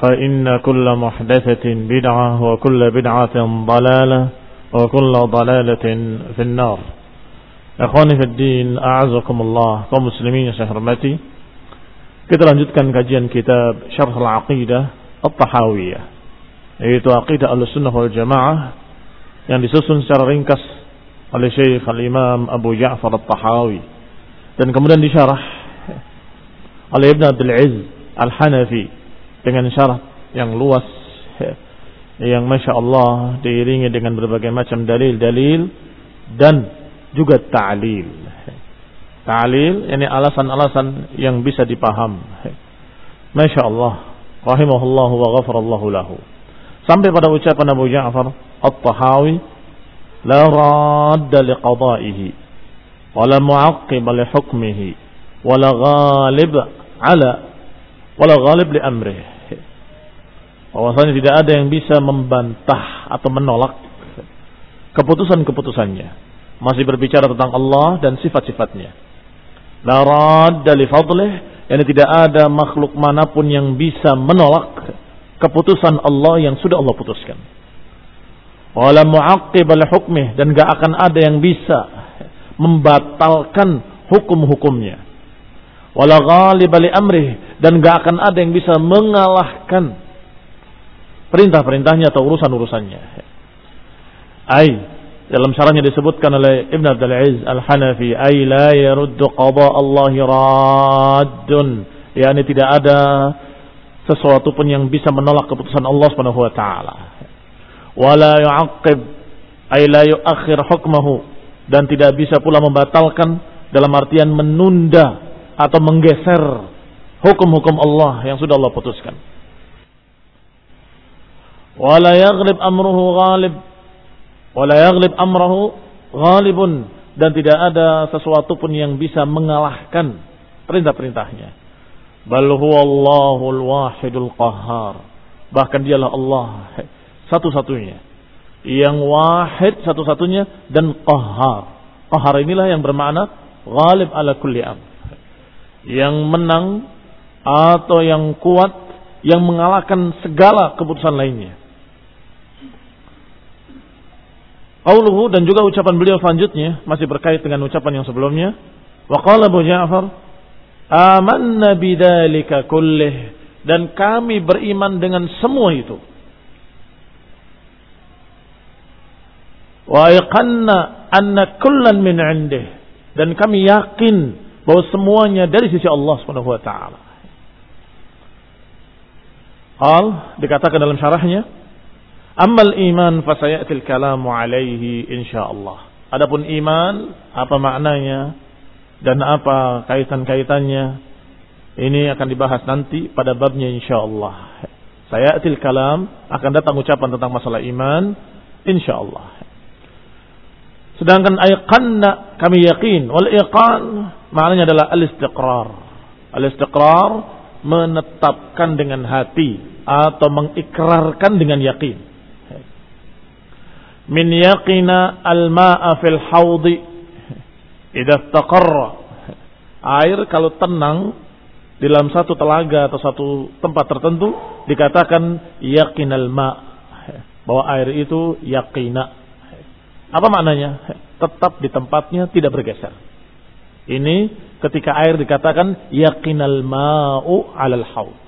فإن كل محدثة بدعة وكل بدعة ضلالة وكل ضلالة في النار Ikhwani fi din, a'azakumullah, kaum muslimin yang saya hormati. Kita lanjutkan kajian kitab Syarh al-Aqidah At-Tahawiyah, yaitu Aqidah Ahlussunnah wal Jamaah yang disusun secara ringkas oleh Syekh Al-Imam Abu Ja'far At-Tahawi dan kemudian disyarah oleh Ibn Abdul Aziz Al-Hanafi dengan syarat yang luas yang Masya Allah diiringi dengan berbagai macam dalil-dalil dan juga ta'lil. Ta'lil ini alasan-alasan yang bisa dipaham. Masya Allah. Rahimahullah wa ghafarallahu lahu. Sampai pada ucapan Abu Ja'far At-Tahawi. La radda liqadaihi. Wa la li hukmihi. Wa la ghalib ala. Wa la ghalib li amrih. Bahwasanya tidak ada yang bisa membantah atau menolak keputusan-keputusannya masih berbicara tentang Allah dan sifat-sifatnya. La radda li fadlih, yani tidak ada makhluk mana pun yang bisa menolak keputusan Allah yang sudah Allah putuskan. Wala mu'aqqib li hukmih dan gak akan ada yang bisa membatalkan hukum-hukumnya. Wala ghalib li amrih dan gak akan ada yang bisa mengalahkan perintah-perintahnya atau urusan-urusannya. Ai dalam syarahnya disebutkan oleh Ibn Abdul Aziz Al-Hanafi ay la yaruddu qada Allah raddun. Yakni tidak ada sesuatu pun yang bisa menolak keputusan Allah Subhanahu wa taala. Wala yu'aqqib ay la yu'akhir hukmahu. Dan tidak bisa pula membatalkan dalam artian menunda atau menggeser hukum-hukum Allah yang sudah Allah putuskan wala yaghlib amruhu ghalib wala yaghlib amrahu ghalibun dan tidak ada sesuatu pun yang bisa mengalahkan perintah-perintahnya. Bal huwallahul wahidul qahhar. Bahkan dialah Allah satu-satunya. Yang wahid satu-satunya dan qahhar. Qahhar inilah yang bermakna ghalib ala kulli am. Yang menang atau yang kuat yang mengalahkan segala keputusan lainnya. Qauluhu dan juga ucapan beliau selanjutnya masih berkait dengan ucapan yang sebelumnya. Wa qala Abu Ja'far, "Amanna bidzalika kullih." Dan kami beriman dengan semua itu. Wa yaqanna anna kullan min 'indih. Dan kami yakin bahwa semuanya dari sisi Allah Subhanahu wa taala. Al dikatakan dalam syarahnya, Amal iman fasayatil kalamu alaihi insyaallah. Adapun iman apa maknanya? dan apa kaitan-kaitannya ini akan dibahas nanti pada babnya insyaallah. Saya atil kalam akan datang ucapan tentang masalah iman insyaallah. Sedangkan ayqanna kami yakin wal iqan maknanya adalah al-istiqrar. Al-istiqrar menetapkan dengan hati atau mengikrarkan dengan yakin. Min yaqina al-ma'a fil haudi idza istaqarra. Air kalau tenang di dalam satu telaga atau satu tempat tertentu dikatakan yakinal ma bahwa air itu yakina. Apa maknanya? Tetap di tempatnya tidak bergeser. Ini ketika air dikatakan yakinal ma'u alal haud.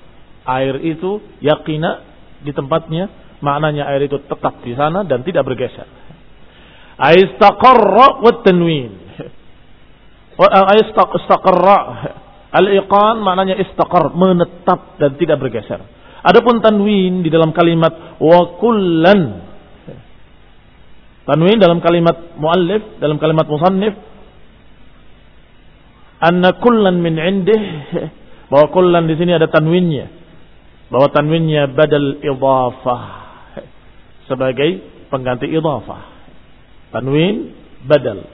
Air itu yakina di tempatnya, maknanya air itu tetap di sana dan tidak bergeser. Aistaqarra wa tanwin. Aistaqarra Al-iqan maknanya istaqar, menetap dan tidak bergeser. Adapun tanwin di dalam kalimat wa kullan. Tanwin dalam kalimat muallif, dalam kalimat musannif anna kullan min indih bahwa kullan di sini ada tanwinnya. Bahwa tanwinnya badal idhafah sebagai pengganti idhafah. Tanwin badal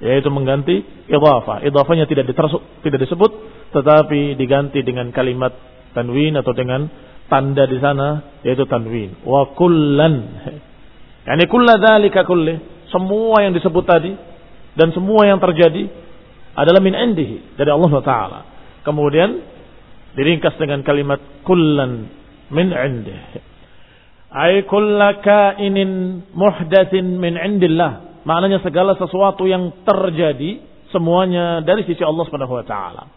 yaitu mengganti idhafah. Idhafahnya tidak tidak disebut tetapi diganti dengan kalimat tanwin atau dengan tanda di sana yaitu tanwin. Wa kullan. Yani kulla dzalika kulli. Semua yang disebut tadi dan semua yang terjadi adalah min indihi dari Allah taala. Kemudian diringkas dengan kalimat kullan min indihi. Ay kulla kainin muhdatsin min indillah Maknanya segala sesuatu yang terjadi semuanya dari sisi Allah Subhanahu wa taala.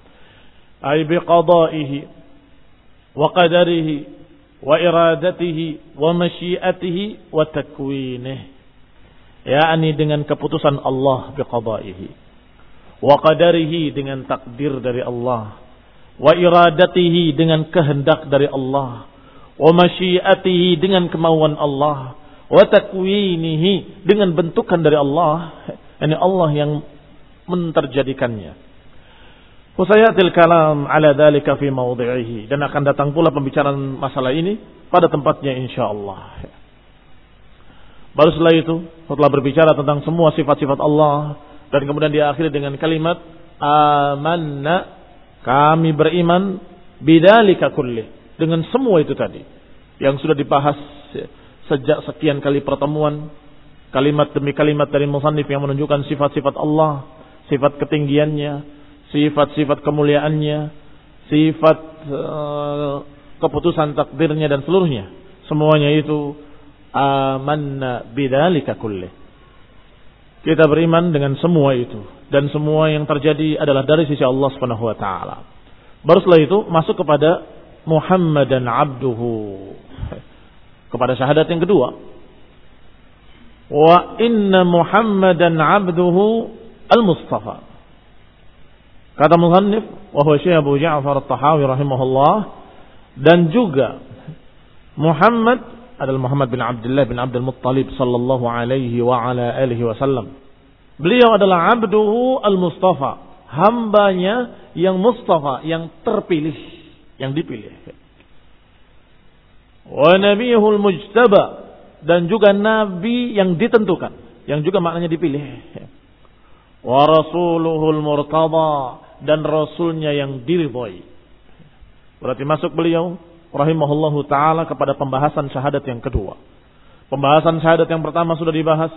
Ai biqada'ihi wa qadarihi wa iradatihi wa masyiatihi wa takwinihi. yakni dengan keputusan Allah biqada'ihi wa qadarihi dengan takdir dari Allah wa iradatihi dengan kehendak dari Allah wa masyiatihi dengan kemauan Allah wa takwinihi dengan bentukan dari Allah ini Allah yang menterjadikannya Wasayatil kalam ala dalika fi mawdi'ihi dan akan datang pula pembicaraan masalah ini pada tempatnya insyaallah. Baru setelah itu, setelah berbicara tentang semua sifat-sifat Allah dan kemudian diakhiri dengan kalimat amanna kami beriman bidalika kulli. Dengan semua itu tadi. Yang sudah dibahas sejak sekian kali pertemuan. Kalimat demi kalimat dari musannif yang menunjukkan sifat-sifat Allah, sifat ketinggiannya, sifat-sifat kemuliaannya, sifat uh, keputusan takdirnya dan seluruhnya. Semuanya itu amanna bidzalika kulli. Kita beriman dengan semua itu dan semua yang terjadi adalah dari sisi Allah Subhanahu wa taala. Baru setelah itu masuk kepada Muhammad dan abduhu kepada syahadat yang kedua. Wa inna Muhammadan abduhu al-Mustafa. Kata Muhannif, wa huwa Syekh Abu Ja'far At-Tahawi rahimahullah dan juga Muhammad adalah Muhammad bin Abdullah bin Abdul Muttalib sallallahu alaihi wa ala alihi wasallam. Beliau adalah abduhu al-Mustafa, hambanya yang Mustafa, yang terpilih, yang dipilih. Wa nabiyul mujtaba dan juga nabi yang ditentukan yang juga maknanya dipilih. Wa rasuluhul murtada dan rasulnya yang diridhoi. Berarti masuk beliau rahimahullahu taala kepada pembahasan syahadat yang kedua. Pembahasan syahadat yang pertama sudah dibahas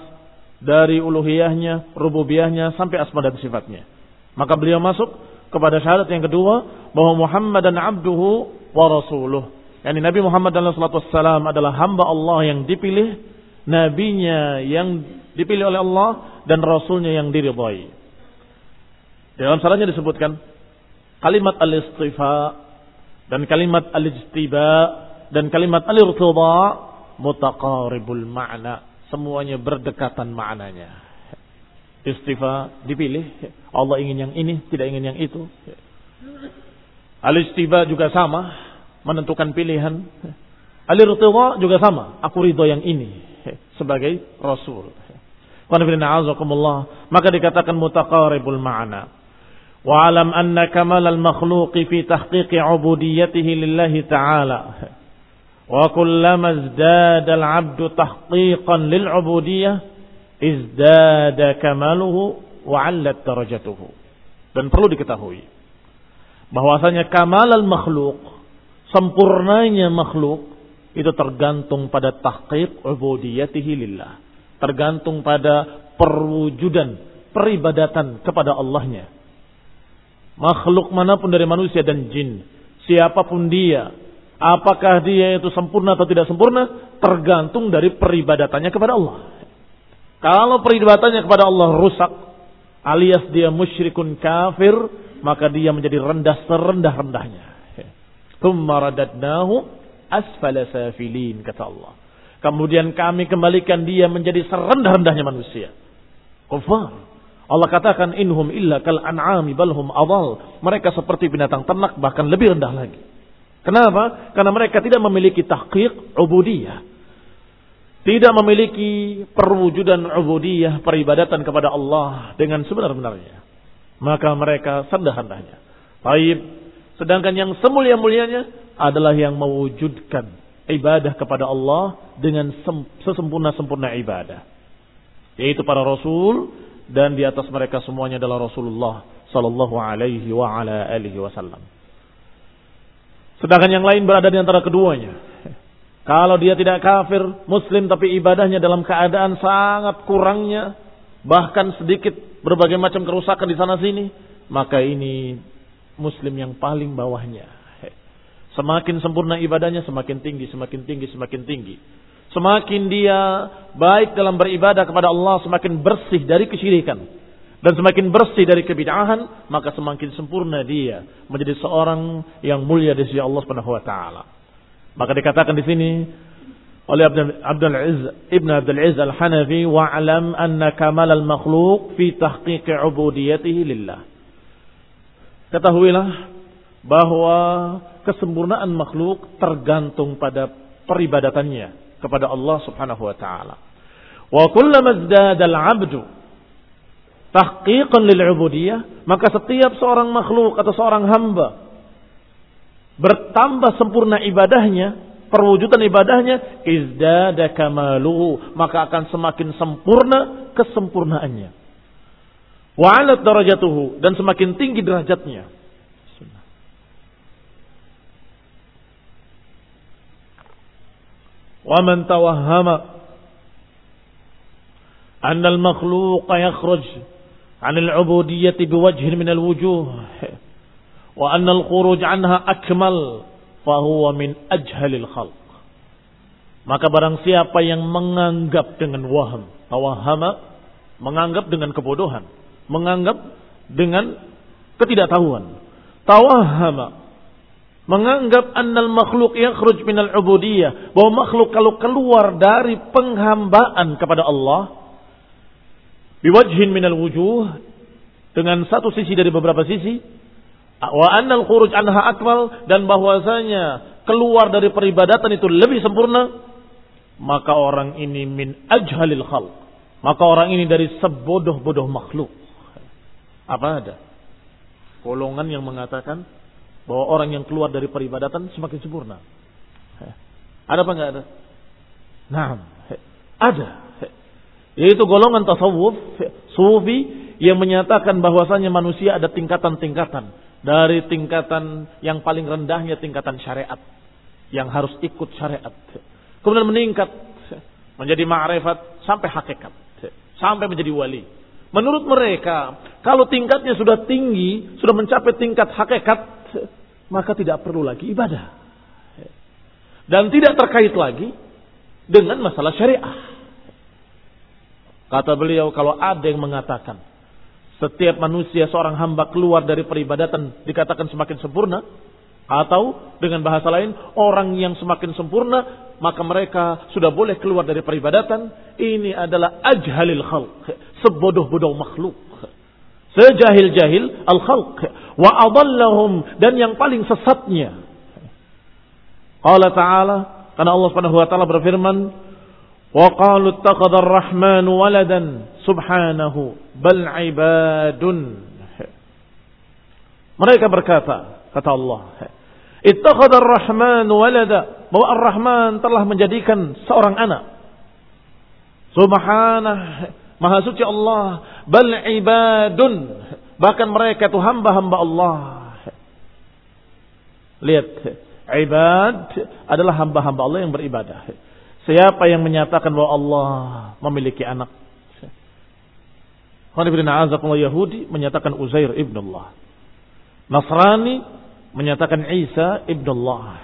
dari uluhiyahnya rububiyahnya sampai asma dan sifatnya maka beliau masuk kepada syahadat yang kedua bahwa Muhammad dan abduhu wa rasuluh Yani Nabi Muhammad SAW adalah hamba Allah yang dipilih, nabinya yang dipilih oleh Allah dan rasulnya yang diridhai. Dalam salahnya disebutkan kalimat al-istifa dan kalimat al-ijtiba dan kalimat al-irtida mutaqaribul ma'na. Semuanya berdekatan maknanya. Istifa dipilih, Allah ingin yang ini, tidak ingin yang itu. Al-istiba juga sama, menentukan pilihan. Al-irtidha juga sama. Aku ridho yang ini sebagai Rasul. Maka dikatakan mutaqaribul ma'na. Wa'alam anna kamal al-makhluqi fi tahqiqi ubudiyatihi lillahi ta'ala. Izdada al-'abdu tahqiqan lil-'ubudiyah izdada kamaluhu wa 'allat darajatuhu. Dan perlu diketahui bahwasanya kamal al-makhluk, sempurnanya makhluk itu tergantung pada tahqiq ubudiyatihi lillah. Tergantung pada perwujudan peribadatan kepada Allahnya makhluk mana pun dari manusia dan jin, siapa pun dia, apakah dia itu sempurna atau tidak sempurna, tergantung dari peribadatannya kepada Allah. Kalau peribadatannya kepada Allah rusak, alias dia musyrikun kafir, maka dia menjadi rendah serendah-rendahnya. Thumma radadnahu asfala safilin, kata Allah. Kemudian kami kembalikan dia menjadi serendah-rendahnya manusia. Kufar. Allah katakan inhum illa kal an'ami balhum adal. Mereka seperti binatang ternak bahkan lebih rendah lagi. Kenapa? Karena mereka tidak memiliki tahqiq ubudiyah. Tidak memiliki perwujudan ubudiyah, peribadatan kepada Allah dengan sebenar-benarnya. Maka mereka sendah-hendahnya. Baik. Sedangkan yang semulia-mulianya adalah yang mewujudkan ibadah kepada Allah dengan sesempurna-sempurna ibadah. Yaitu para rasul dan di atas mereka semuanya adalah Rasulullah sallallahu alaihi wasallam. Sedangkan yang lain berada di antara keduanya. Kalau dia tidak kafir, muslim tapi ibadahnya dalam keadaan sangat kurangnya, bahkan sedikit berbagai macam kerusakan di sana sini, maka ini muslim yang paling bawahnya. Semakin sempurna ibadahnya, semakin tinggi, semakin tinggi, semakin tinggi. Semakin dia baik dalam beribadah kepada Allah, semakin bersih dari kesyirikan. Dan semakin bersih dari kebid'ahan, maka semakin sempurna dia menjadi seorang yang mulia di sisi Allah Subhanahu wa taala. Maka dikatakan di sini oleh Abdul Aziz Ibn Abdul Aziz Al-Hanafi wa'lam anna kamal al-makhluq fi tahqiq ubudiyatihi lillah. Ketahuilah bahwa kesempurnaan makhluk tergantung pada peribadatannya kepada Allah Subhanahu wa taala. Wa kullama izdada al-'abdu tahqiqan lil ubudiyah, maka setiap seorang makhluk atau seorang hamba bertambah sempurna ibadahnya, perwujudan ibadahnya izdada kamaluhu, maka akan semakin sempurna kesempurnaannya. Wa alat darajatuhu dan semakin tinggi derajatnya. Wa man tawahhama anna al-makhluqa yakhruj عن العبودية بوجه من الوجوه وأن الخروج عنها أكمل فهو من أجهل الخلق. maka barang siapa yang menganggap dengan waham tawahama menganggap dengan kebodohan menganggap dengan ketidaktahuan tawahama menganggap annal makhluk yang yakhruj minal ubudiyah bahwa makhluk kalau keluar dari penghambaan kepada Allah biwajhin minal wujuh. Dengan satu sisi dari beberapa sisi. Wa annal khuruj anha akmal. Dan bahwasanya keluar dari peribadatan itu lebih sempurna. Maka orang ini min ajhalil khalq. Maka orang ini dari sebodoh-bodoh makhluk. Apa ada? Golongan yang mengatakan bahwa orang yang keluar dari peribadatan semakin sempurna. Ada apa enggak ada? Nah, ada. Yaitu golongan tasawuf, sufi yang menyatakan bahwasanya manusia ada tingkatan-tingkatan. Dari tingkatan yang paling rendahnya tingkatan syariat. Yang harus ikut syariat. Kemudian meningkat menjadi ma'rifat sampai hakikat. Sampai menjadi wali. Menurut mereka, kalau tingkatnya sudah tinggi, sudah mencapai tingkat hakikat, maka tidak perlu lagi ibadah. Dan tidak terkait lagi dengan masalah syariah. Kata beliau kalau ada yang mengatakan setiap manusia seorang hamba keluar dari peribadatan dikatakan semakin sempurna atau dengan bahasa lain orang yang semakin sempurna maka mereka sudah boleh keluar dari peribadatan ini adalah ajhalil khalq sebodoh-bodoh makhluk Sejahil-jahil al-khalq. Wa adallahum. Dan yang paling sesatnya. Allah Ta'ala. Karena Allah Subhanahu Wa Ta'ala berfirman. Qalu ittakhadha ar-rahmanu waladan. Subhanahu. Bal ibadun. Mereka berkata, kata Allah, Ittakhadha ar-Rahman walada. Bahwa Ar-Rahman telah menjadikan seorang anak. Subhanah. Maha suci Allah. Bal ibadun. Bahkan mereka itu hamba-hamba Allah. Lihat. Ibad adalah hamba-hamba Allah yang beribadah. Siapa yang menyatakan bahwa Allah memiliki anak? Yahudi menyatakan Uzair ibn Allah. Nasrani menyatakan Isa ibnullah.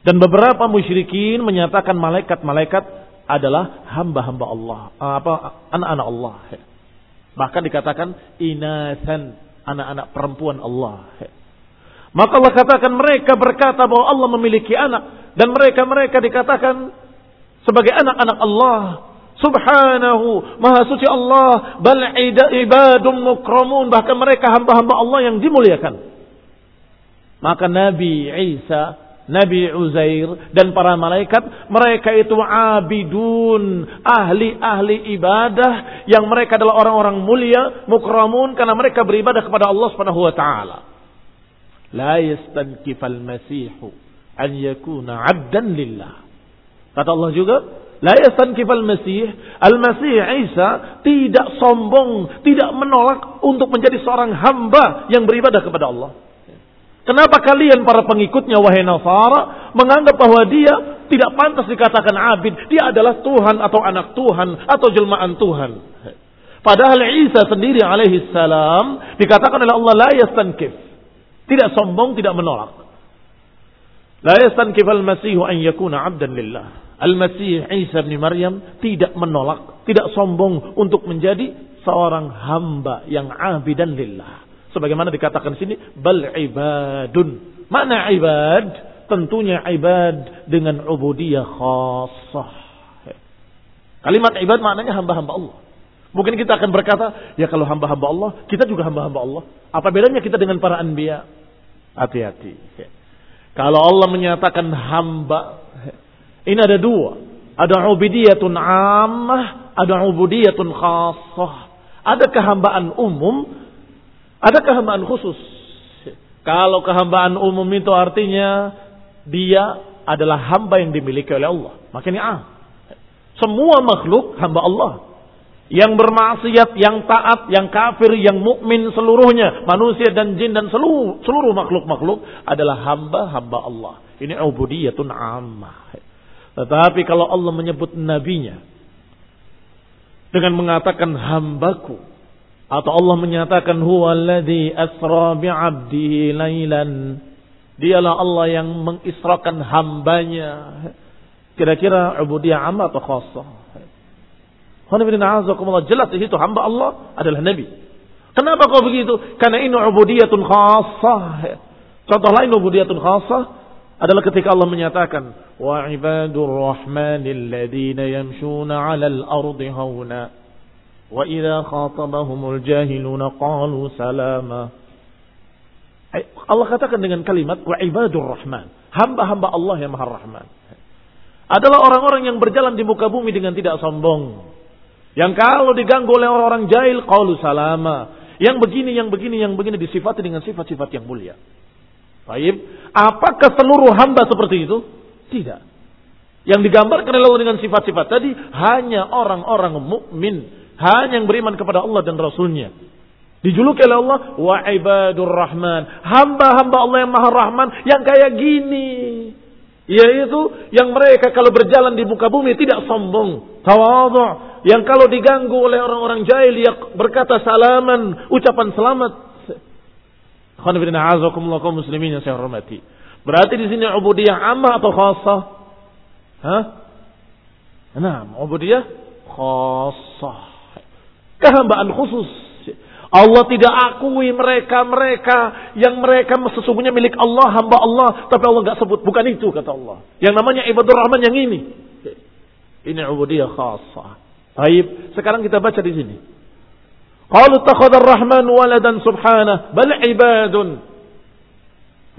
Dan beberapa musyrikin menyatakan malaikat-malaikat adalah hamba-hamba Allah, apa anak-anak Allah. Bahkan dikatakan inasan, anak-anak perempuan Allah. Maka Allah katakan mereka berkata bahwa Allah memiliki anak dan mereka-mereka dikatakan sebagai anak-anak Allah. Subhanahu, maha suci Allah, bal ibadun mukramun, bahkan mereka hamba-hamba Allah yang dimuliakan. Maka Nabi Isa, Nabi Uzair dan para malaikat mereka itu abidun, ahli-ahli ibadah yang mereka adalah orang-orang mulia, mukramun karena mereka beribadah kepada Allah Subhanahu wa taala. La yastankifal masihu an yakuna 'abdan lillah. Kata Allah juga, La yastankifal masih, al-masih Isa tidak sombong, tidak menolak untuk menjadi seorang hamba yang beribadah kepada Allah. Kenapa kalian para pengikutnya wahai Nasara menganggap bahwa dia tidak pantas dikatakan abid, dia adalah Tuhan atau anak Tuhan atau jelmaan Tuhan. Padahal Isa sendiri alaihi salam dikatakan oleh Allah la yastankif. Tidak sombong, tidak menolak. La yastankif al-masih an yakuna 'abdan lillah. Al-Masih Isa bin Maryam tidak menolak, tidak sombong untuk menjadi seorang hamba yang abidan lillah. Sebagaimana dikatakan sini, bal ibadun. Mana ibad? Tentunya ibad dengan ubudiyah khasah. Kalimat ibad maknanya hamba-hamba Allah. Mungkin kita akan berkata, ya kalau hamba-hamba Allah, kita juga hamba-hamba Allah. Apa bedanya kita dengan para anbiya? Hati-hati. Kalau Allah menyatakan hamba, ini ada dua. Ada ubudiyatun ammah, ada ubudiyatun khasah. Ada kehambaan umum, ada kehambaan khusus. Kalau kehambaan umum itu artinya dia adalah hamba yang dimiliki oleh Allah. Makanya ah. Semua makhluk hamba Allah. Yang bermaksiat, yang taat, yang kafir, yang mukmin seluruhnya, manusia dan jin dan seluruh seluruh makhluk-makhluk adalah hamba-hamba Allah. Ini ubudiyatun ammah. Tetapi kalau Allah menyebut nabinya dengan mengatakan hambaku, atau Allah menyatakan huwallazi asra bi'abdihi lailan. Dialah Allah yang mengisrakan hambanya. Kira-kira ubudiyah amma atau khassah? Jelas itu hamba Allah adalah Nabi. Kenapa kau begitu? Karena ini ubudiyatun khasah. Contoh lain ubudiyatun khasah adalah ketika Allah menyatakan wa ibadur rahmanil ladzina yamshuna 'alal ardi hauna wa idza khatabahumul jahiluna qalu salama. Allah katakan dengan kalimat wa ibadur rahman. Hamba-hamba Allah yang Maha Rahman. Adalah orang-orang yang berjalan di muka bumi dengan tidak sombong yang kalau diganggu oleh orang-orang jahil, qalu salama. Yang begini, yang begini, yang begini disifati dengan sifat-sifat yang mulia. Baik, apakah seluruh hamba seperti itu? Tidak. Yang digambarkan oleh Allah dengan sifat-sifat tadi hanya orang-orang mukmin hanya yang beriman kepada Allah dan Rasulnya. Dijuluki oleh Allah wa ibadur rahman. Hamba-hamba Allah yang maha rahman yang kayak gini. Yaitu yang mereka kalau berjalan di muka bumi tidak sombong. Tawadhu. Yang kalau diganggu oleh orang-orang jahil ya berkata salaman. Ucapan selamat. muslimin yang saya hormati. Berarti di sini ubudiyah amma atau khasah? Hah? Nah, ubudiyah khasah kehambaan khusus. Allah tidak akui mereka-mereka yang mereka sesungguhnya milik Allah, hamba Allah, tapi Allah nggak sebut bukan itu kata Allah. Yang namanya ibadur rahman yang ini. Ini ubudiyah khasah. Baik, sekarang kita baca di sini. Qalu takhadar rahman waladan subhanah bal ibadun.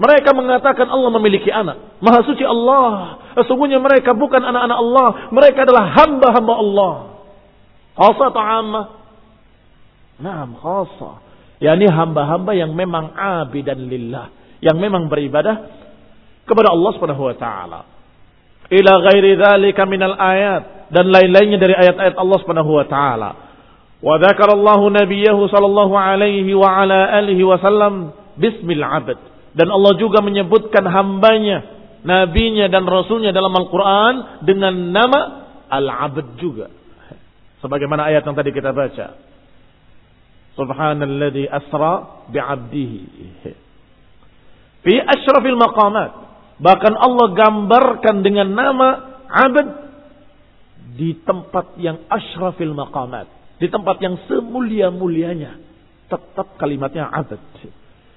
Mereka mengatakan Allah memiliki anak. Maha suci Allah. Sesungguhnya mereka bukan anak-anak Allah. Mereka adalah hamba-hamba Allah. Khasah atau ammah? Naam khasa. yakni hamba-hamba yang memang abidan lillah, yang memang beribadah kepada Allah Subhanahu wa taala. Ila ghairi dzalika minal ayat dan lain-lainnya dari ayat-ayat Allah Subhanahu wa taala. Wa dzakarallahu nabiyahu sallallahu alaihi wa ala alihi wasallam bismil abd. Dan Allah juga menyebutkan hambanya, nabinya dan rasulnya dalam Al-Quran dengan nama Al-Abd juga. Sebagaimana ayat yang tadi kita baca. Subhanalladzi asra bi'abdihi. Fi asyrafil maqamat. Bahkan Allah gambarkan dengan nama abd di tempat yang asyrafil maqamat. Di tempat yang semulia-mulianya. Tetap kalimatnya abd.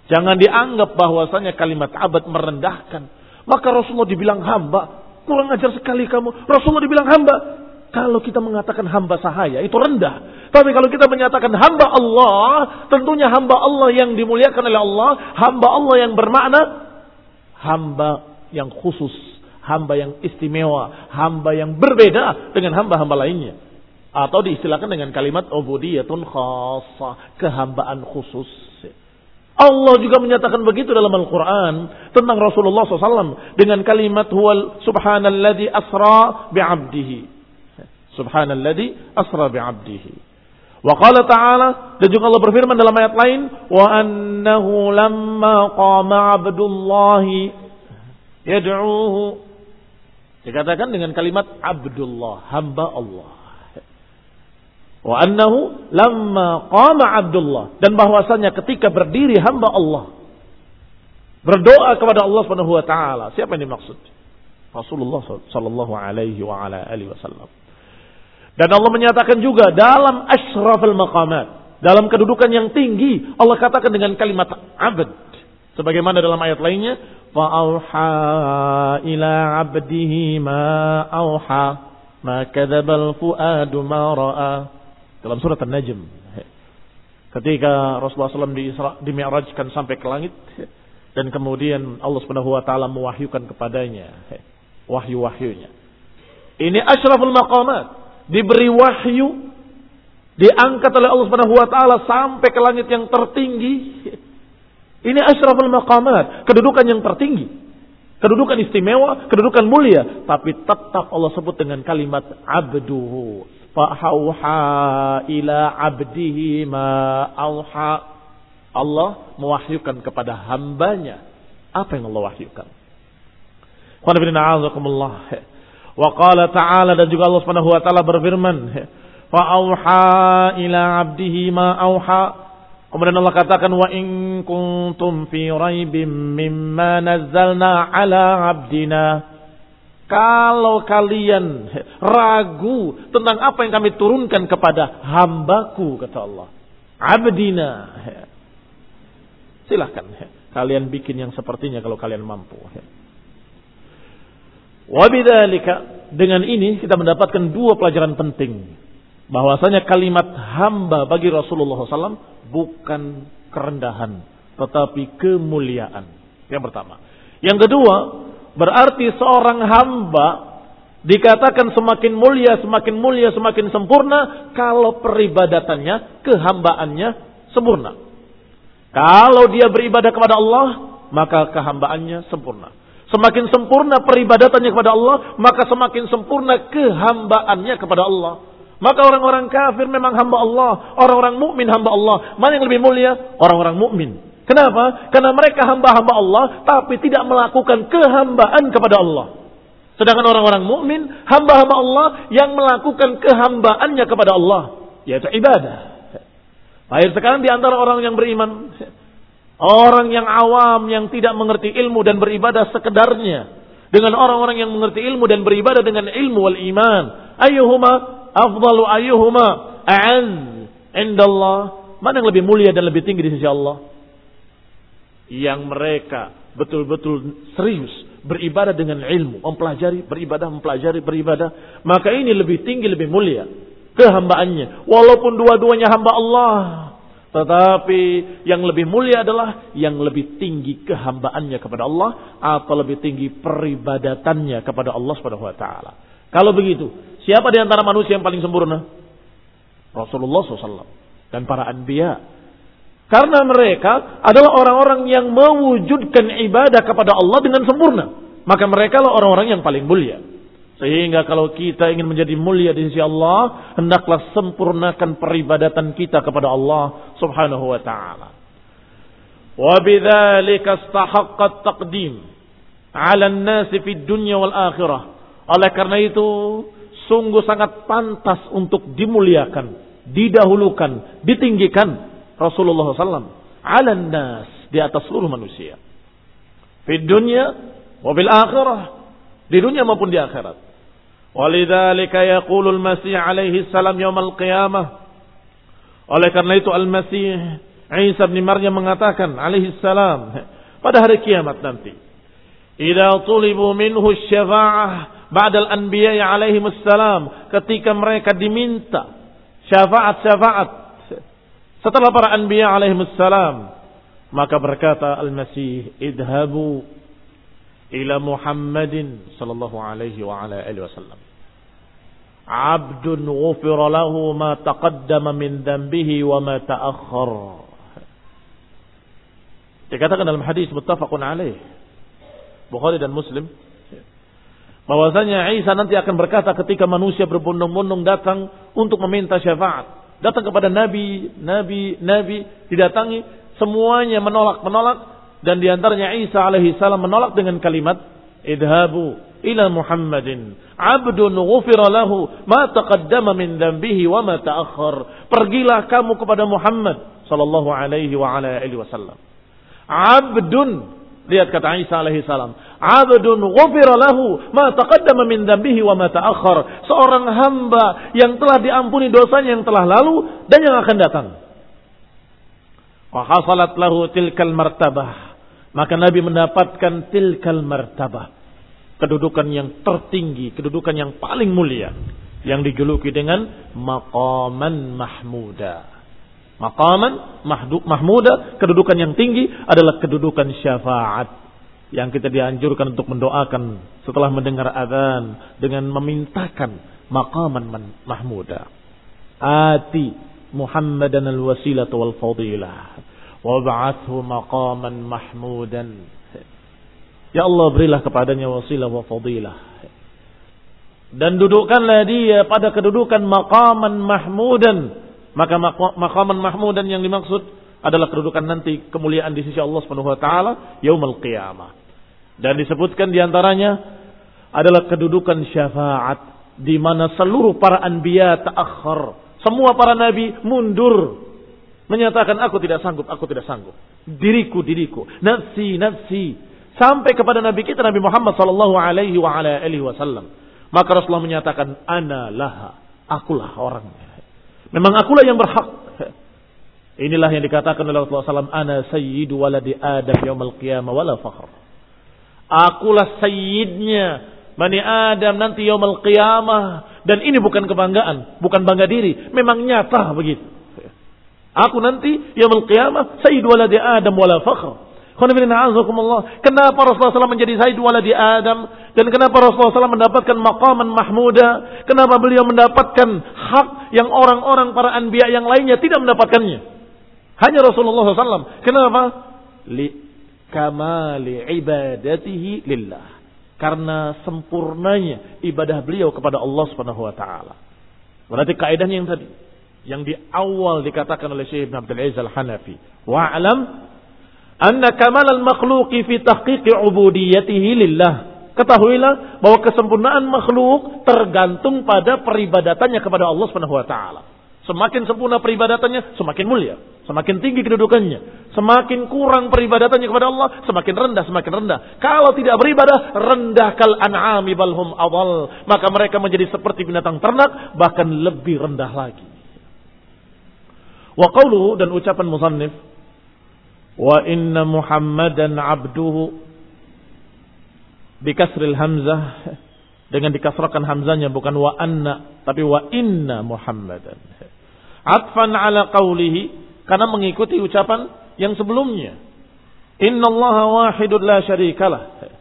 Jangan dianggap bahwasanya kalimat abad merendahkan. Maka Rasulullah dibilang hamba. Kurang ajar sekali kamu. Rasulullah dibilang hamba. Kalau kita mengatakan hamba sahaya itu rendah. Tapi kalau kita menyatakan hamba Allah, tentunya hamba Allah yang dimuliakan oleh Allah, hamba Allah yang bermakna hamba yang khusus, hamba yang istimewa, hamba yang berbeda dengan hamba-hamba lainnya. Atau diistilahkan dengan kalimat ubudiyatun khassa, kehambaan khusus. Allah juga menyatakan begitu dalam Al-Quran tentang Rasulullah SAW dengan kalimat huwal subhanalladzi asra bi'abdihi. Subhanalladzi asra bi'abdihi. Wa qala ta'ala dan juga Allah berfirman dalam ayat lain wa annahu lamma qama 'abdullahi yad'uuhu dikatakan dengan kalimat Abdullah, hamba Allah. Wa annahu lamma qama Abdullah dan bahwasanya ketika berdiri hamba Allah berdoa kepada Allah Subhanahu wa taala. Siapa yang dimaksud? Rasulullah sallallahu alaihi wa ala alihi wasallam. Dan Allah menyatakan juga dalam ashrafil maqamat. Dalam kedudukan yang tinggi. Allah katakan dengan kalimat abd. Sebagaimana dalam ayat lainnya. Fa'auha ila abdihi ma auha. Ma kadhabal fuadu ma ra'a. Dalam surat An-Najm. Ketika Rasulullah SAW di dimi'rajkan sampai ke langit. Dan kemudian Allah Subhanahu wa taala mewahyukan kepadanya wahyu-wahyunya. Ini asyraful maqamat diberi wahyu, diangkat oleh Allah Subhanahu wa taala sampai ke langit yang tertinggi. Ini asyraful maqamat, kedudukan yang tertinggi. Kedudukan istimewa, kedudukan mulia, tapi tetap Allah sebut dengan kalimat abduhu. Fa'auha ila abdihi ma auha. Allah mewahyukan kepada hambanya. Apa yang Allah wahyukan? Wa qala ta'ala dan juga Allah Subhanahu wa taala berfirman, "Fa auha ila 'abdihi ma auha." Kemudian Allah katakan wa in kuntum fi raibim mimma nazzalna ala 'abdina. Kalau kalian ragu tentang apa yang kami turunkan kepada hambaku kata Allah. Abdina. Silahkan kalian bikin yang sepertinya kalau kalian mampu. Wabidalika dengan ini kita mendapatkan dua pelajaran penting. Bahwasanya kalimat hamba bagi Rasulullah SAW bukan kerendahan, tetapi kemuliaan. Yang pertama. Yang kedua, berarti seorang hamba dikatakan semakin mulia, semakin mulia, semakin sempurna kalau peribadatannya, kehambaannya sempurna. Kalau dia beribadah kepada Allah, maka kehambaannya sempurna. Semakin sempurna peribadatannya kepada Allah, maka semakin sempurna kehambaannya kepada Allah. Maka orang-orang kafir memang hamba Allah, orang-orang mukmin hamba Allah. Mana yang lebih mulia? Orang-orang mukmin. Kenapa? Karena mereka hamba-hamba Allah tapi tidak melakukan kehambaan kepada Allah. Sedangkan orang-orang mukmin hamba-hamba Allah yang melakukan kehambaannya kepada Allah, yaitu ibadah. Baik sekarang di antara orang yang beriman Orang yang awam yang tidak mengerti ilmu dan beribadah sekedarnya. Dengan orang-orang yang mengerti ilmu dan beribadah dengan ilmu wal iman. Ayuhuma afdalu ayuhuma a'az indallah. Mana yang lebih mulia dan lebih tinggi di sisi Allah? Yang mereka betul-betul serius beribadah dengan ilmu, mempelajari, beribadah, mempelajari, beribadah, maka ini lebih tinggi, lebih mulia kehambaannya. Walaupun dua-duanya hamba Allah, tetapi yang lebih mulia adalah yang lebih tinggi kehambaannya kepada Allah atau lebih tinggi peribadatannya kepada Allah Subhanahu wa taala. Kalau begitu, siapa di antara manusia yang paling sempurna? Rasulullah SAW dan para anbiya. Karena mereka adalah orang-orang yang mewujudkan ibadah kepada Allah dengan sempurna. Maka mereka lah orang-orang yang paling mulia. Sehingga kalau kita ingin menjadi mulia di sisi Allah, hendaklah sempurnakan peribadatan kita kepada Allah Subhanahu wa taala. Wa bidzalika istahaqqa taqdim 'ala an-nas akhirah. Oleh karena itu, sungguh sangat pantas untuk dimuliakan, didahulukan, ditinggikan Rasulullah SAW ala nas di atas seluruh manusia. Di dunia wa bil akhirah. Di dunia maupun di akhirat. Walidzalika yaqulu al-Masih alaihi salam yaumil qiyamah. Oleh karena itu Al-Masih Isa bin Maryam mengatakan alaihi salam pada hari kiamat nanti. Idza tulibu minhu syafa'ah ba'da al-anbiya alaihi salam ketika mereka diminta syafaat-syafaat setelah para anbiya alaihi salam, maka berkata Al-Masih, "Idhabu ila Muhammadin sallallahu alaihi wa ala alihi wasallam." Abdun ghufira lahu ma taqaddama min dhanbihi wa ma ta'akhkhar. Dikatakan dalam hadis muttafaqun alaih. Bukhari dan Muslim bahwasanya Isa nanti akan berkata ketika manusia berbondong-bondong datang untuk meminta syafaat. Datang kepada nabi, nabi, nabi, didatangi, semuanya menolak, menolak dan di antaranya Isa alaihi salam menolak dengan kalimat idhabu ila Muhammadin abdun ghufira lahu ma taqaddama min dhanbihi wa ma ta'akhkhar. Pergilah kamu kepada Muhammad sallallahu alaihi wa ala alihi wasallam. Abdun Lihat kata Isa alaihi salam. Abdun ghufira lahu ma taqaddama min dambihi wa ma ta'akhkhar. Seorang hamba yang telah diampuni dosanya yang telah lalu dan yang akan datang. Wa hasalat lahu tilkal martabah. Maka Nabi mendapatkan tilkal martabah. Kedudukan yang tertinggi, kedudukan yang paling mulia. Yang dijuluki dengan maqaman mahmuda. Maqaman mahmuda, kedudukan yang tinggi adalah kedudukan syafaat. Yang kita dianjurkan untuk mendoakan setelah mendengar azan dengan memintakan maqaman mahmuda. Ati Muhammadan al-wasilah wal fadilah. Wab'athu maqaman mahmudan. Ya Allah berilah kepadanya wasilah wa fadilah. Dan dudukkanlah dia pada kedudukan maqaman mahmudan maka maqaman mahmudan yang dimaksud adalah kedudukan nanti kemuliaan di sisi Allah Subhanahu wa taala yaumul qiyamah. Dan disebutkan di antaranya adalah kedudukan syafaat di mana seluruh para anbiya ta'akhir. Semua para nabi mundur menyatakan aku tidak sanggup, aku tidak sanggup. Diriku, diriku, nafsi, nafsi. Sampai kepada nabi kita Nabi Muhammad sallallahu alaihi wa ala alihi wasallam. Maka Rasulullah menyatakan ana laha, akulah orangnya. Memang akulah yang berhak. Inilah yang dikatakan oleh Rasulullah SAW. Ana sayyidu waladi Adam yawmal qiyamah wala fakhr. Akulah sayyidnya Bani Adam nanti yawmal qiyamah. Dan ini bukan kebanggaan. Bukan bangga diri. Memang nyata begitu. Aku nanti yawmal qiyamah sayyidu waladi Adam wala fakhr. Kenapa Rasulullah SAW menjadi Sayyid waladi Adam? Dan kenapa Rasulullah SAW mendapatkan maqaman mahmuda? Kenapa beliau mendapatkan hak yang orang-orang para anbiya yang lainnya tidak mendapatkannya? Hanya Rasulullah SAW. Kenapa? Li kamali ibadatihi lillah. Karena sempurnanya ibadah beliau kepada Allah Subhanahu wa taala. Berarti kaidahnya yang tadi yang di awal dikatakan oleh Syekh Abdul Aziz Al-Hanafi. Wa'alam anna kamal al-makhluqi fi tahqiqi ubudiyatihi lillah. Ketahuilah bahwa kesempurnaan makhluk tergantung pada peribadatannya kepada Allah Subhanahu wa taala. Semakin sempurna peribadatannya, semakin mulia, semakin tinggi kedudukannya. Semakin kurang peribadatannya kepada Allah, semakin rendah, semakin rendah. Kalau tidak beribadah, rendah kal an'ami balhum awal. Maka mereka menjadi seperti binatang ternak, bahkan lebih rendah lagi. Wa dan ucapan musannif inna Muhammadan abduhu. Bikasril hamzah. Dengan dikasrakan hamzanya bukan wa anna tapi wa inna Muhammadan. Atfan ala qawlihi. Karena mengikuti ucapan yang sebelumnya. Innallaha wahidun la syarikalah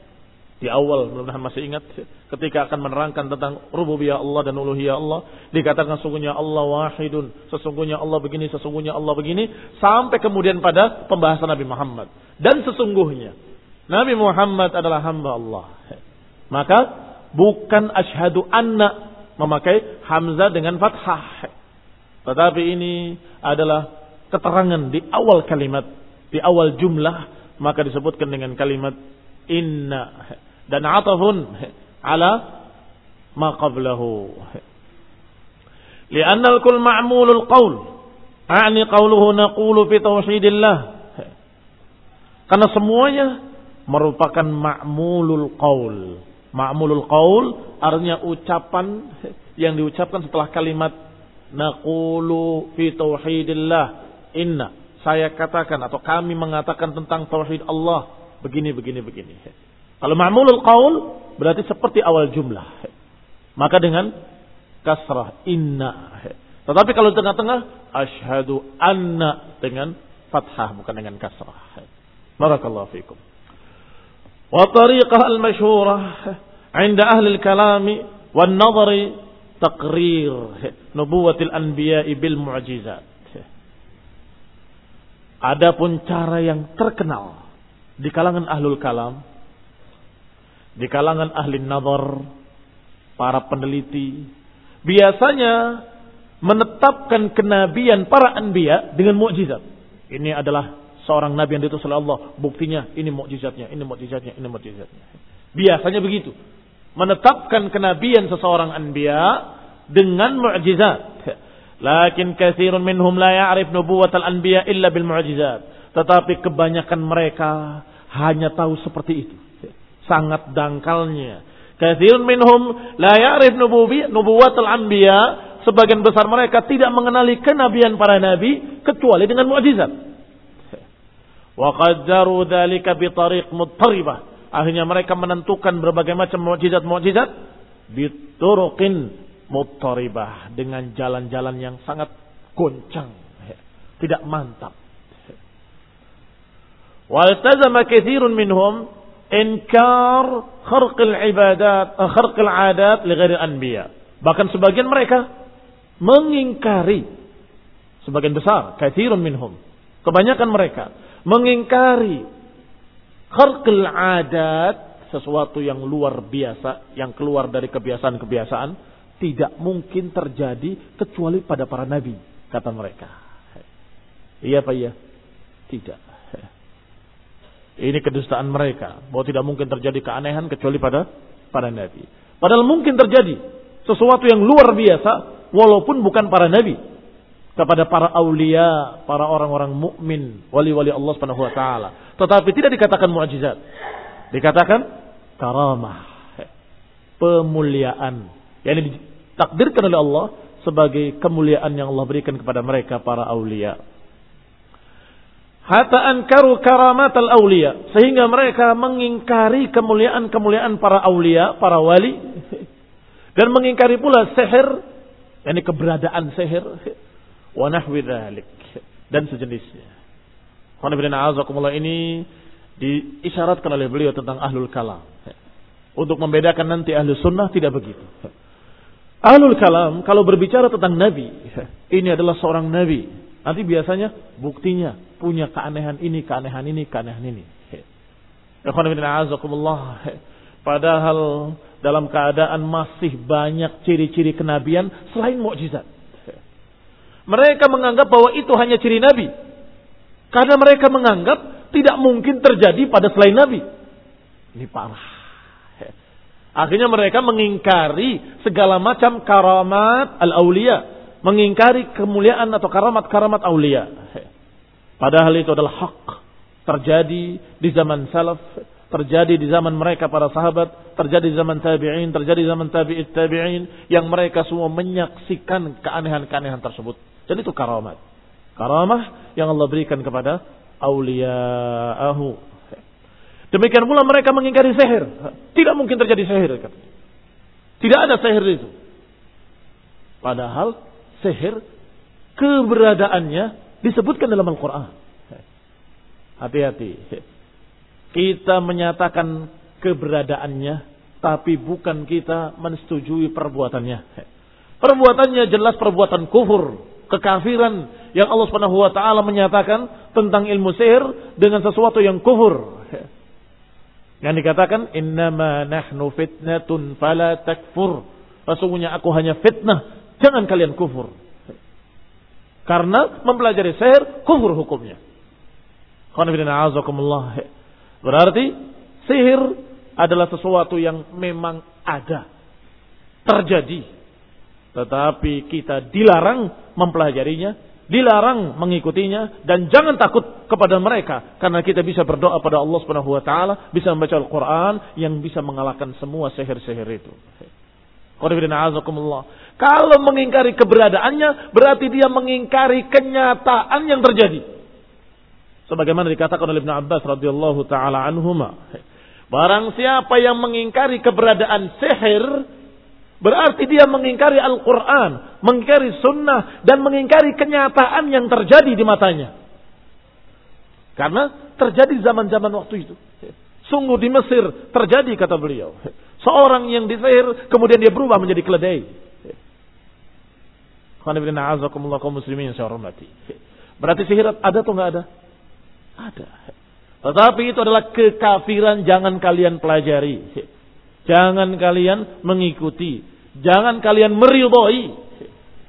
Di awal, mudah-mudahan masih ingat ketika akan menerangkan tentang rububiyah Allah dan uluhiyah Allah, dikatakan sesungguhnya Allah wahidun, sesungguhnya Allah begini, sesungguhnya Allah begini, sampai kemudian pada pembahasan Nabi Muhammad. Dan sesungguhnya Nabi Muhammad adalah hamba Allah. Maka bukan asyhadu anna memakai hamzah dengan fathah. Tetapi ini adalah keterangan di awal kalimat, di awal jumlah, maka disebutkan dengan kalimat inna dan atafun ala ma qablahu. Lianna al-kull ma'mulul qaul. A'ni qauluhu naqulu fi tauhidillah. Karena semuanya merupakan ma'mulul qaul. Ma'mulul qaul artinya ucapan yang diucapkan setelah kalimat naqulu fi tauhidillah. Inna saya katakan atau kami mengatakan tentang tauhid Allah begini begini begini. Kalau ma'mulul qaul berarti seperti awal jumlah. Maka dengan kasrah inna. Tetapi kalau tengah-tengah asyhadu anna dengan fathah bukan dengan kasrah. Barakallahu fikum. Wa tariqah al-masyhurah 'inda ahli al-kalam wan nadhari taqrir nubuwatil anbiya'i bil mu'jizat. Adapun cara yang terkenal di kalangan ahlul kalam di kalangan ahli nazar, para peneliti, biasanya menetapkan kenabian para anbiya dengan mukjizat. Ini adalah seorang nabi yang diutus oleh Allah. Buktinya ini mukjizatnya, ini mukjizatnya, ini mukjizatnya. Biasanya begitu. Menetapkan kenabian seseorang anbiya dengan mukjizat. Lakin kathirun minhum la ya'rif nubuwatal anbiya illa bil mu'jizat. Tetapi kebanyakan mereka hanya tahu seperti itu sangat dangkalnya. Kathirun minhum la ya'rif nubuwatul anbiya. Sebagian besar mereka tidak mengenali kenabian para nabi kecuali dengan mukjizat. Wa qaddaru dzalika bi tariq muttaribah. Akhirnya mereka menentukan berbagai macam mukjizat-mukjizat bi turuqin muttaribah dengan jalan-jalan yang sangat goncang, tidak mantap. Waltazama kathirun minhum inkar kharqil ibadat, eh, kharqil adat li ghairi anbiya. Bahkan sebagian mereka mengingkari sebagian besar, kathirun minhum. Kebanyakan mereka mengingkari kharqil adat, sesuatu yang luar biasa, yang keluar dari kebiasaan-kebiasaan, tidak mungkin terjadi kecuali pada para nabi, kata mereka. Iya Pak iya? Tidak. Ini kedustaan mereka. Bahwa tidak mungkin terjadi keanehan kecuali pada para nabi. Padahal mungkin terjadi sesuatu yang luar biasa walaupun bukan para nabi. Kepada para aulia, para orang-orang mukmin, wali-wali Allah Subhanahu wa taala. Tetapi tidak dikatakan mukjizat. Dikatakan karamah. Pemuliaan. Yang ditakdirkan oleh Allah sebagai kemuliaan yang Allah berikan kepada mereka para aulia. Hatta ankaru karamat al awliya. Sehingga mereka mengingkari kemuliaan-kemuliaan para awliya, para wali. Dan mengingkari pula seher. Ini keberadaan seher. Wa dhalik. Dan sejenisnya. ini diisyaratkan oleh beliau tentang ahlul kalam. Untuk membedakan nanti ahlu sunnah tidak begitu. Ahlul kalam kalau berbicara tentang nabi. Ini adalah seorang nabi Nanti biasanya buktinya punya keanehan ini, keanehan ini, keanehan ini. Padahal dalam keadaan masih banyak ciri-ciri kenabian selain mukjizat. Mereka menganggap bahwa itu hanya ciri nabi. Karena mereka menganggap tidak mungkin terjadi pada selain nabi. Ini parah. Akhirnya mereka mengingkari segala macam karamat al-awliya mengingkari kemuliaan atau karamat-karamat aulia. Padahal itu adalah hak terjadi di zaman salaf, terjadi di zaman mereka para sahabat, terjadi di zaman tabi'in, terjadi di zaman tabi'it tabi'in yang mereka semua menyaksikan keanehan-keanehan tersebut. Dan itu karamat. Karamah yang Allah berikan kepada auliya'ahu. Demikian pula mereka mengingkari sihir. Tidak mungkin terjadi sihir. Tidak ada sihir itu. Padahal sihir keberadaannya disebutkan dalam Al-Quran. Hati-hati. Kita menyatakan keberadaannya, tapi bukan kita mensetujui perbuatannya. Perbuatannya jelas perbuatan kufur, kekafiran yang Allah Subhanahu wa taala menyatakan tentang ilmu sihir dengan sesuatu yang kufur. Yang dikatakan innama nahnu fitnatun fala takfur. Sesungguhnya aku hanya fitnah, jangan kalian kufur. Karena mempelajari sihir kufur hukumnya. Berarti sihir adalah sesuatu yang memang ada. Terjadi. Tetapi kita dilarang mempelajarinya, dilarang mengikutinya dan jangan takut kepada mereka karena kita bisa berdoa pada Allah Subhanahu wa taala, bisa membaca Al-Qur'an yang bisa mengalahkan semua sihir-sihir itu. Kalau mengingkari keberadaannya berarti dia mengingkari kenyataan yang terjadi. Sebagaimana dikatakan oleh Ibn Abbas radhiyallahu taala anhuma. Barang siapa yang mengingkari keberadaan sihir, berarti dia mengingkari Al-Quran, mengingkari sunnah, dan mengingkari kenyataan yang terjadi di matanya. Karena terjadi zaman-zaman waktu itu. Sungguh di Mesir terjadi kata beliau. Seorang yang disihir kemudian dia berubah menjadi keledai. Berarti sihir ada atau enggak ada? Ada. Tetapi itu adalah kekafiran jangan kalian pelajari. Jangan kalian mengikuti. Jangan kalian meridhoi.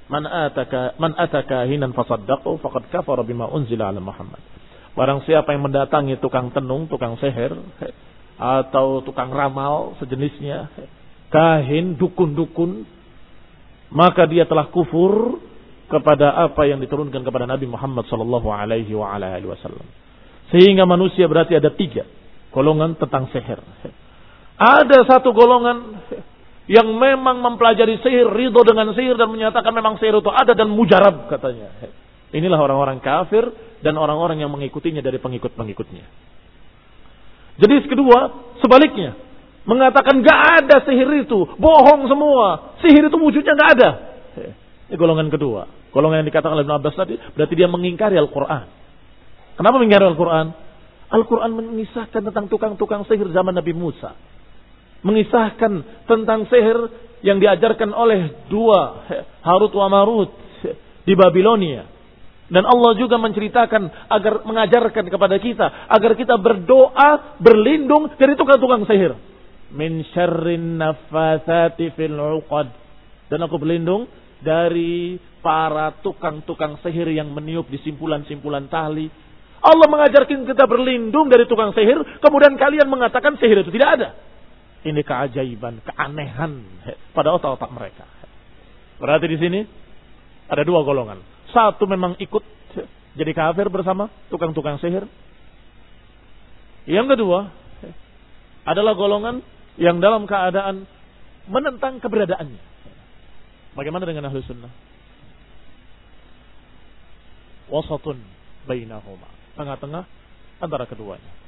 Man ataka man ataka hinan fasaddaqu faqad kafara bima unzila ala Muhammad. Barang siapa yang mendatangi tukang tenung, tukang seher atau tukang ramal sejenisnya, kahin, dukun-dukun, maka dia telah kufur kepada apa yang diturunkan kepada Nabi Muhammad sallallahu alaihi wasallam. Sehingga manusia berarti ada tiga golongan tentang sihir. Ada satu golongan yang memang mempelajari sihir, ridho dengan sihir dan menyatakan memang sihir itu ada dan mujarab katanya. Inilah orang-orang kafir dan orang-orang yang mengikutinya dari pengikut-pengikutnya. Jadi kedua, sebaliknya. Mengatakan gak ada sihir itu. Bohong semua. Sihir itu wujudnya gak ada. Ini golongan kedua. Golongan yang dikatakan oleh Ibn Abbas tadi. Berarti dia mengingkari Al-Quran. Kenapa mengingkari Al-Quran? Al-Quran mengisahkan tentang tukang-tukang sihir zaman Nabi Musa. Mengisahkan tentang sihir yang diajarkan oleh dua Harut wa Marut di Babilonia. Dan Allah juga menceritakan agar mengajarkan kepada kita agar kita berdoa berlindung dari tukang-tukang sihir. Min syarrin fil uqad. Dan aku berlindung dari para tukang-tukang sihir yang meniup di simpulan-simpulan tali Allah mengajarkan kita berlindung dari tukang sihir, kemudian kalian mengatakan sihir itu tidak ada. Ini keajaiban, keanehan pada otak-otak mereka. Berarti di sini ada dua golongan. Satu memang ikut jadi kafir bersama tukang-tukang sihir. Yang kedua adalah golongan yang dalam keadaan menentang keberadaannya. Bagaimana dengan ahlu sunnah? Wasatun bainahuma tengah-tengah antara keduanya.